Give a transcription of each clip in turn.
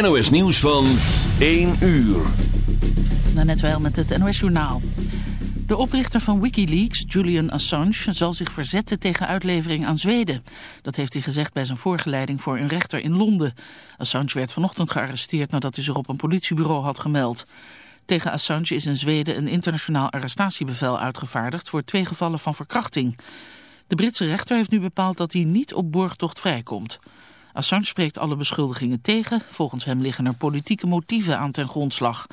NOS nieuws van 1 uur. Net wel met het NOS journaal. De oprichter van Wikileaks, Julian Assange, zal zich verzetten tegen uitlevering aan Zweden. Dat heeft hij gezegd bij zijn voorgeleiding voor een rechter in Londen. Assange werd vanochtend gearresteerd nadat hij zich op een politiebureau had gemeld. Tegen Assange is in Zweden een internationaal arrestatiebevel uitgevaardigd voor twee gevallen van verkrachting. De Britse rechter heeft nu bepaald dat hij niet op borgtocht vrijkomt. Assange spreekt alle beschuldigingen tegen. Volgens hem liggen er politieke motieven aan ten grondslag.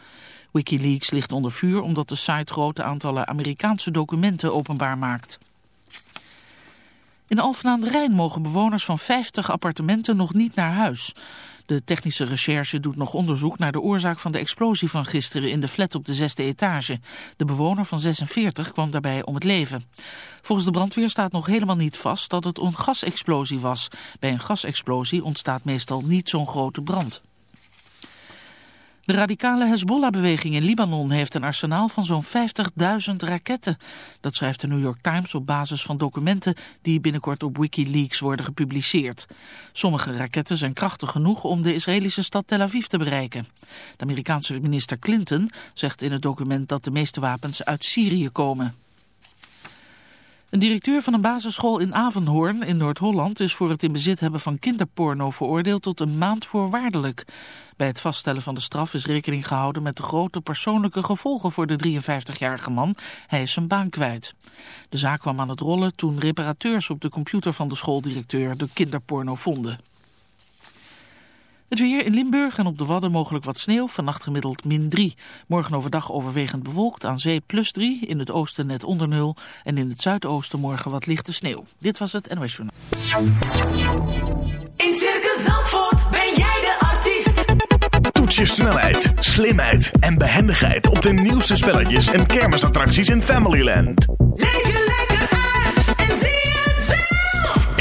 Wikileaks ligt onder vuur omdat de site grote aantallen Amerikaanse documenten openbaar maakt. In Alphen aan de Rijn mogen bewoners van 50 appartementen nog niet naar huis. De technische recherche doet nog onderzoek naar de oorzaak van de explosie van gisteren in de flat op de zesde etage. De bewoner van 46 kwam daarbij om het leven. Volgens de brandweer staat nog helemaal niet vast dat het een gasexplosie was. Bij een gasexplosie ontstaat meestal niet zo'n grote brand. De radicale Hezbollah-beweging in Libanon heeft een arsenaal van zo'n 50.000 raketten. Dat schrijft de New York Times op basis van documenten die binnenkort op Wikileaks worden gepubliceerd. Sommige raketten zijn krachtig genoeg om de Israëlische stad Tel Aviv te bereiken. De Amerikaanse minister Clinton zegt in het document dat de meeste wapens uit Syrië komen. Een directeur van een basisschool in Avenhoorn in Noord-Holland is voor het in bezit hebben van kinderporno veroordeeld tot een maand voorwaardelijk. Bij het vaststellen van de straf is rekening gehouden met de grote persoonlijke gevolgen voor de 53-jarige man. Hij is zijn baan kwijt. De zaak kwam aan het rollen toen reparateurs op de computer van de schooldirecteur de kinderporno vonden. Het weer in Limburg en op de Wadden mogelijk wat sneeuw. Vannacht gemiddeld min 3. Morgen overdag overwegend bewolkt. Aan zee plus 3. In het oosten net onder nul. En in het zuidoosten morgen wat lichte sneeuw. Dit was het NOS Journaal. In Circus Zandvoort ben jij de artiest. Toets je snelheid, slimheid en behendigheid op de nieuwste spelletjes en kermisattracties in Familyland. Leef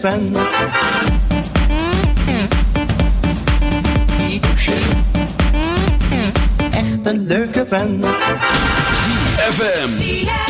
bent. Echt een leuke vent. ZFM.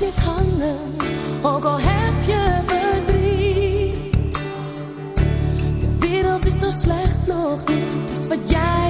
niet hangen, ook al heb je verdriet. De wereld is zo slecht nog niet, het is wat jij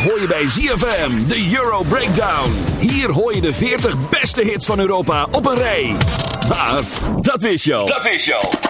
hoor je bij ZFM de Euro Breakdown. Hier hoor je de 40 beste hits van Europa op een rij. Maar dat wist je al. Dat is jou.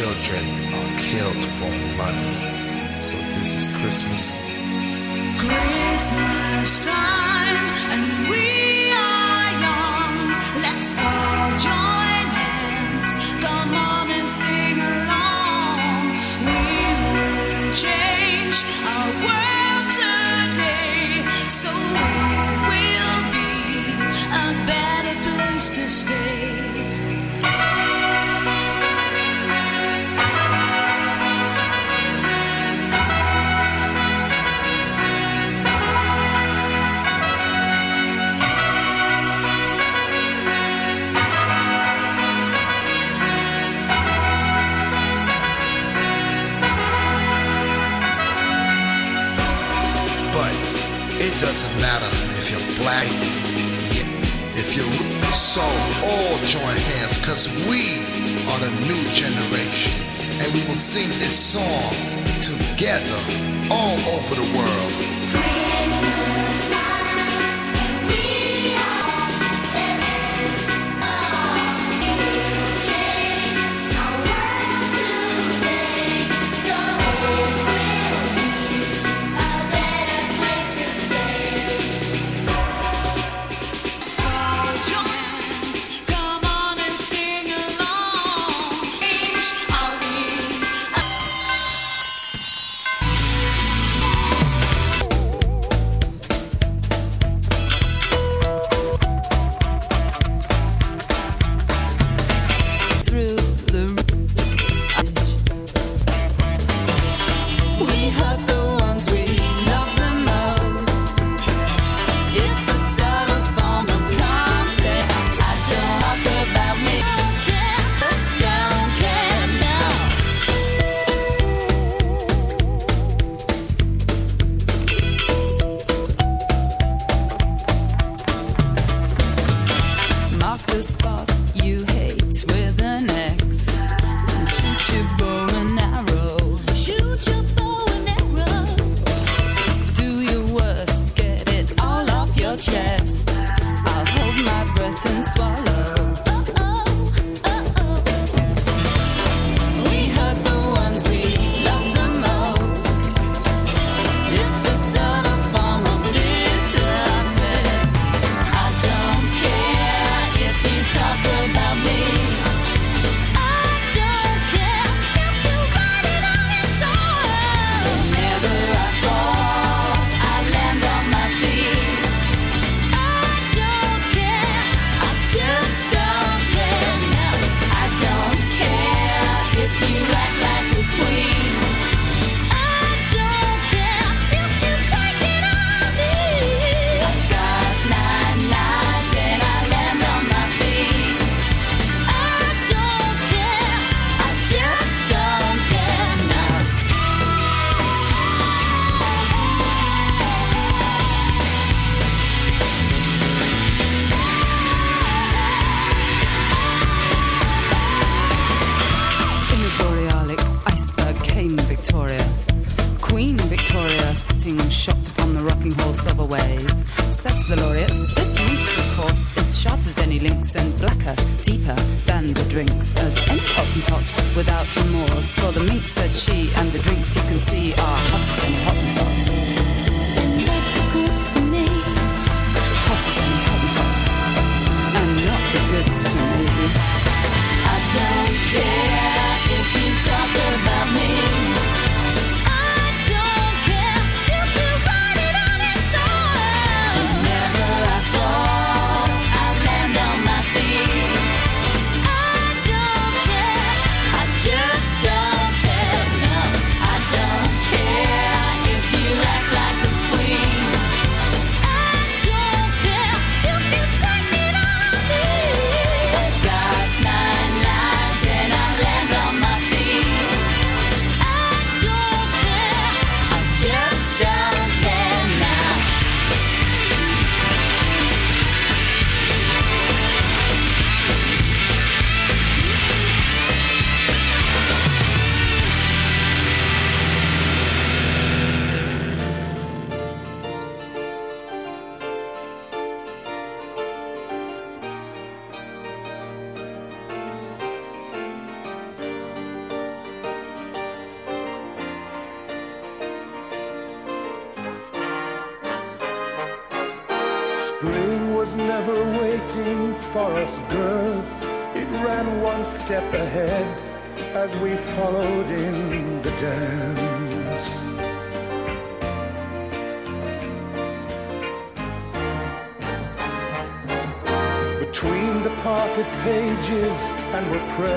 children are killed for money. So this is Christmas. Christmas time, and we. black. Yeah. If you're so, all join hands, cause we are the new generation. And we will sing this song together all over the world. Sharp as any lynx and blacker, deeper than the drinks, as any hottentot without remorse. For the minx, said she, and the drinks you can see are hot as any hottentot. Not the goods for me. Hot as any hottentot. And not the goods for me.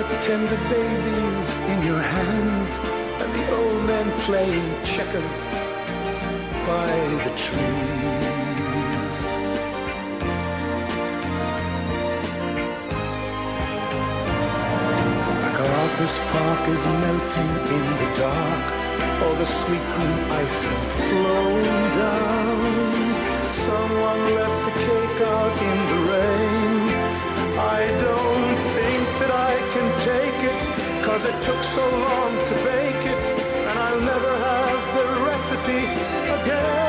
Like tender babies in your hands, and the old men playing checkers by the trees. MacArthur's Park is melting in the dark. All the sweet green icing flowing down. Someone left the cake out in the rain. I don't think that I it, cause it took so long to bake it, and I'll never have the recipe again.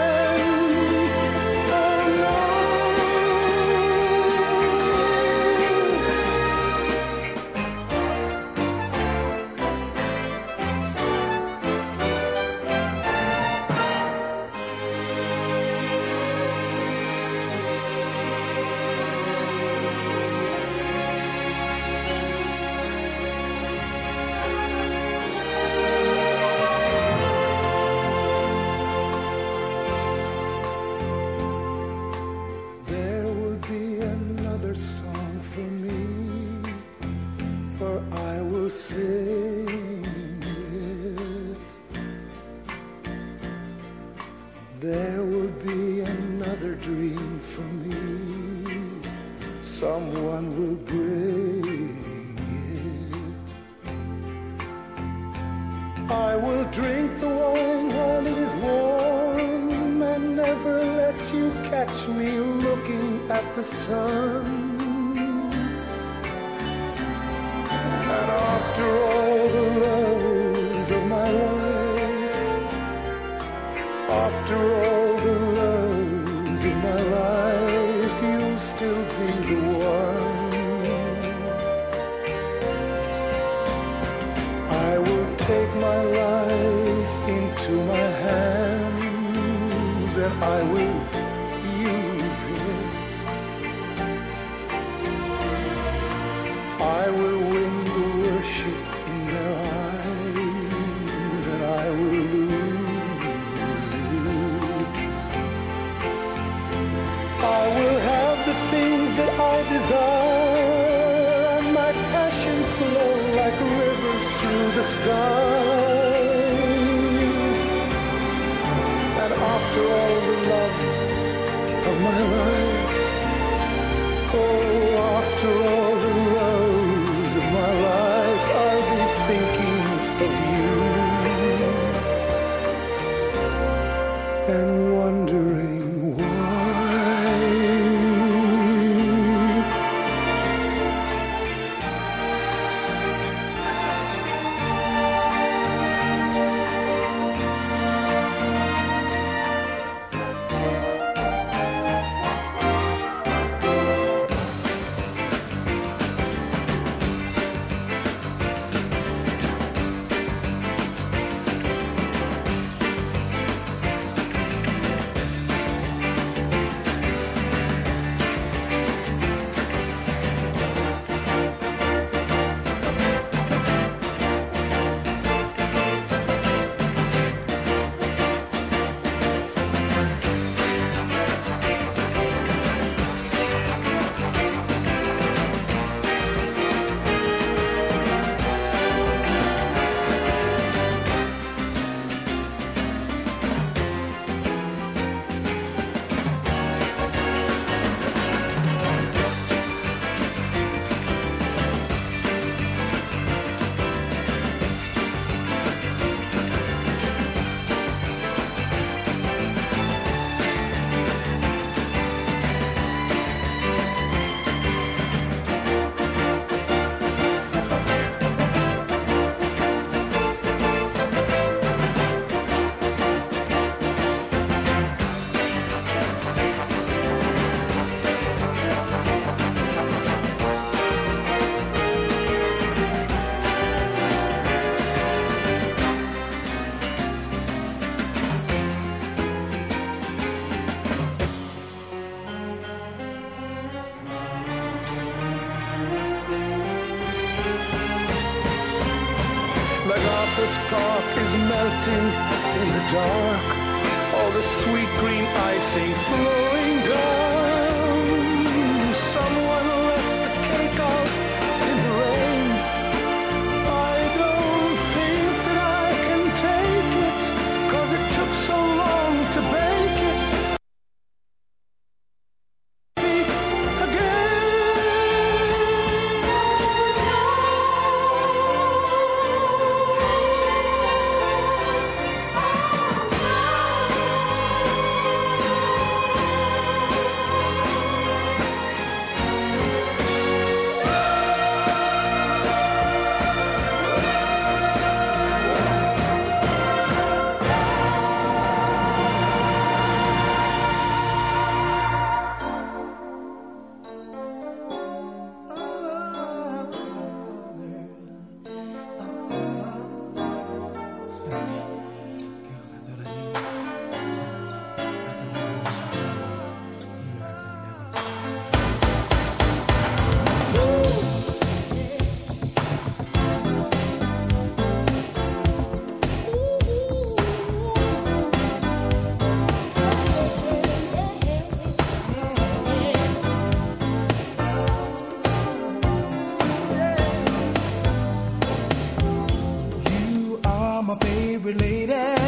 My favorite lady.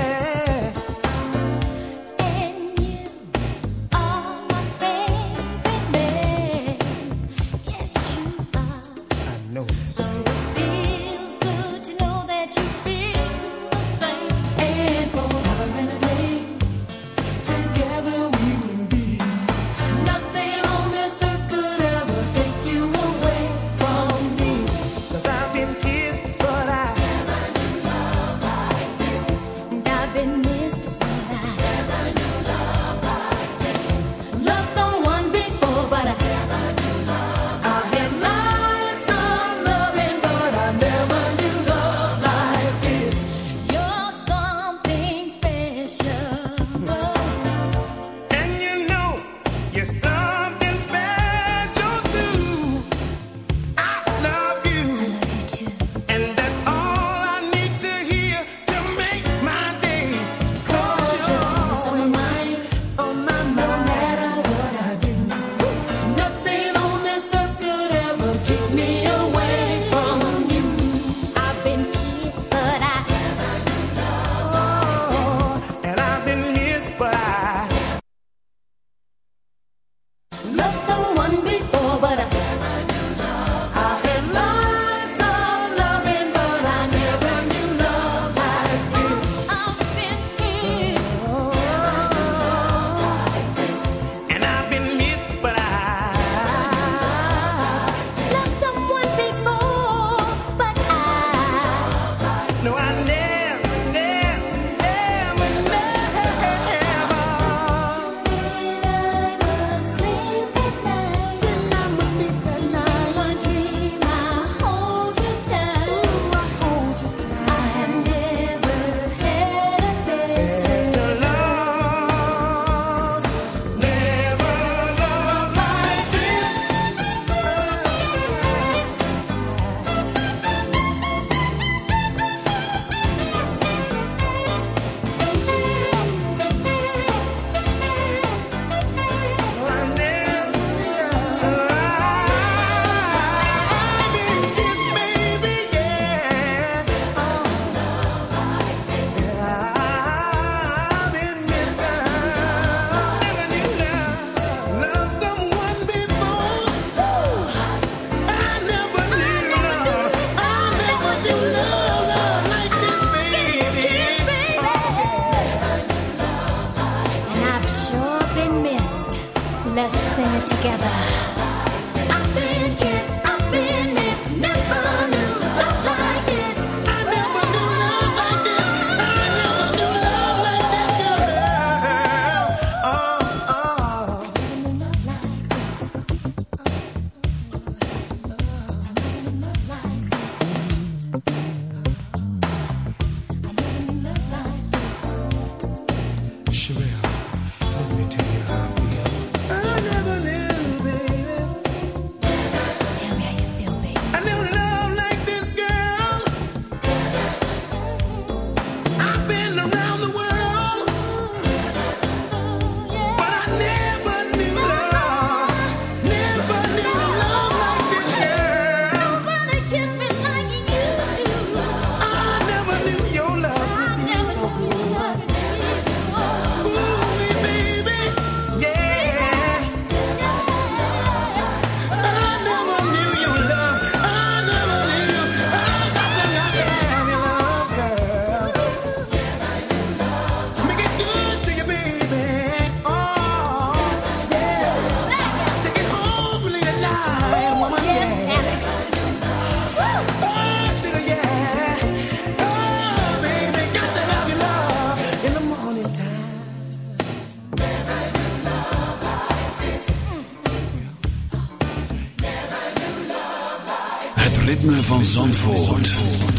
Zandvoort.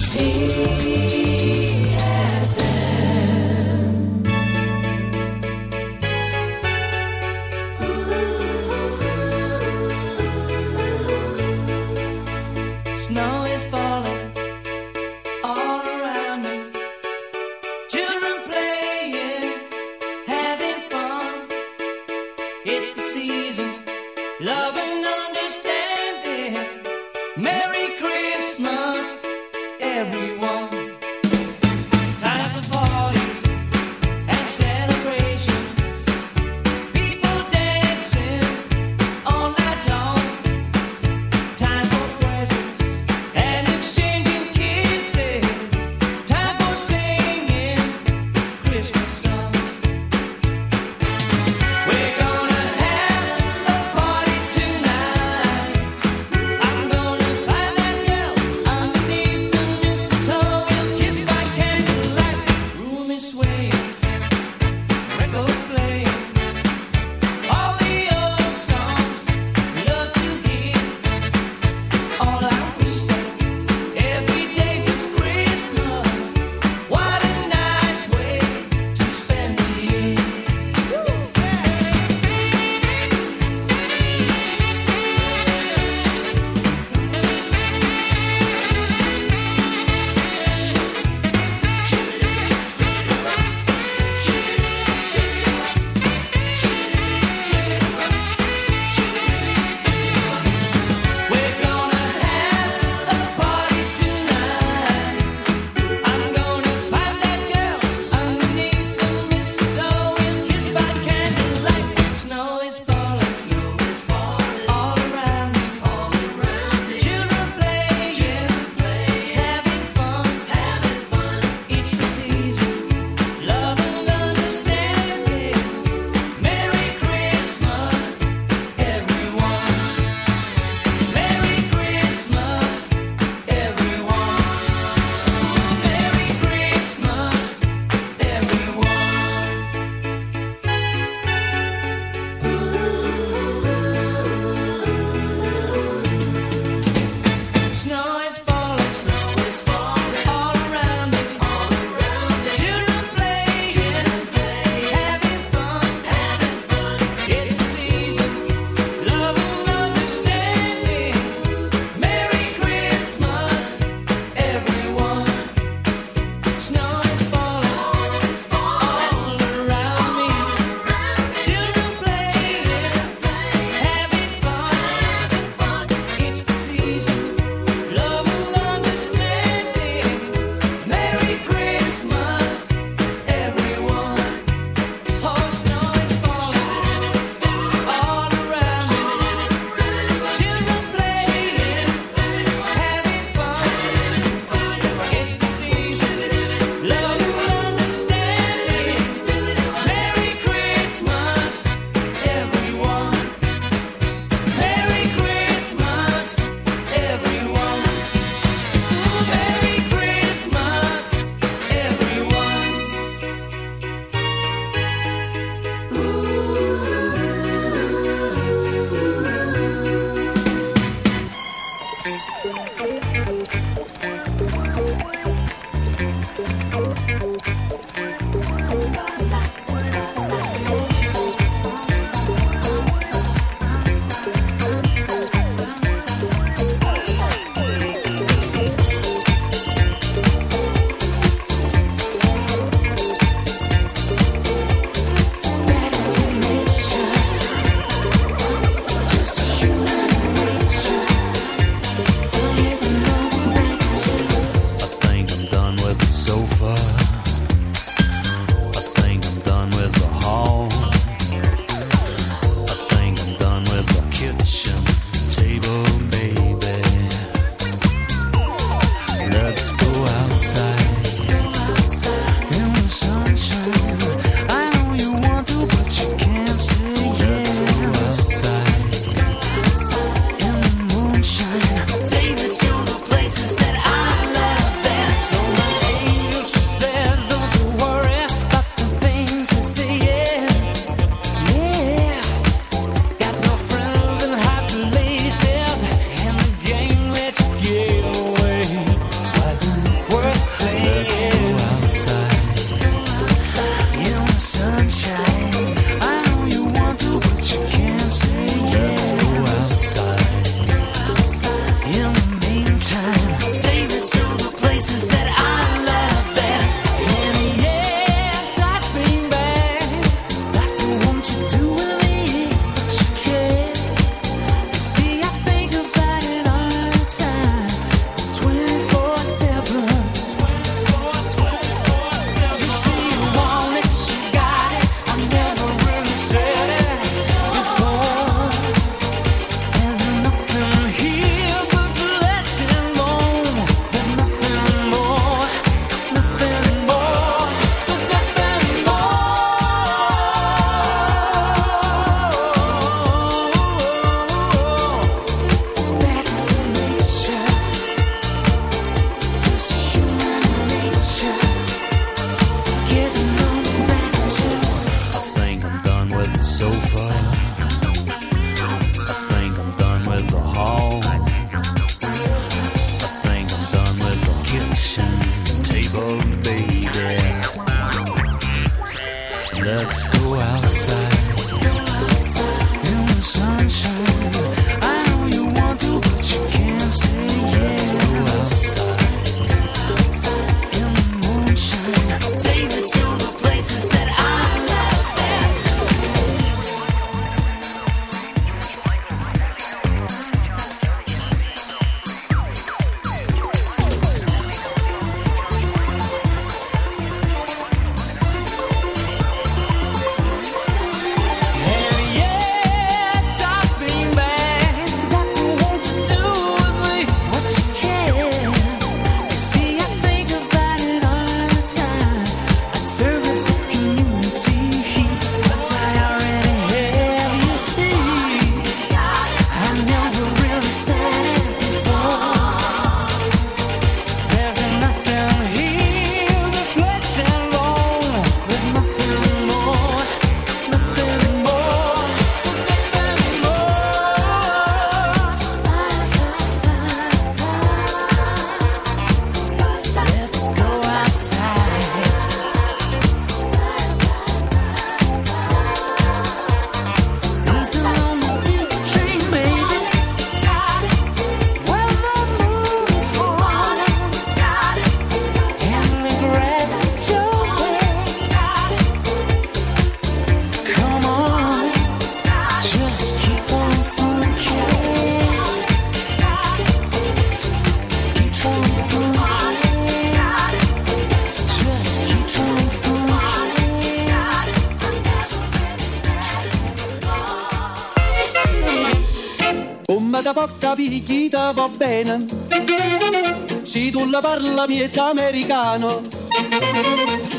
miezza americano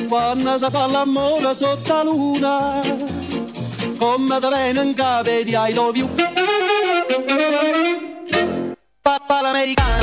quando si fa l'amore sotto la luna come da vengono capiti ai dovi papà l'americano.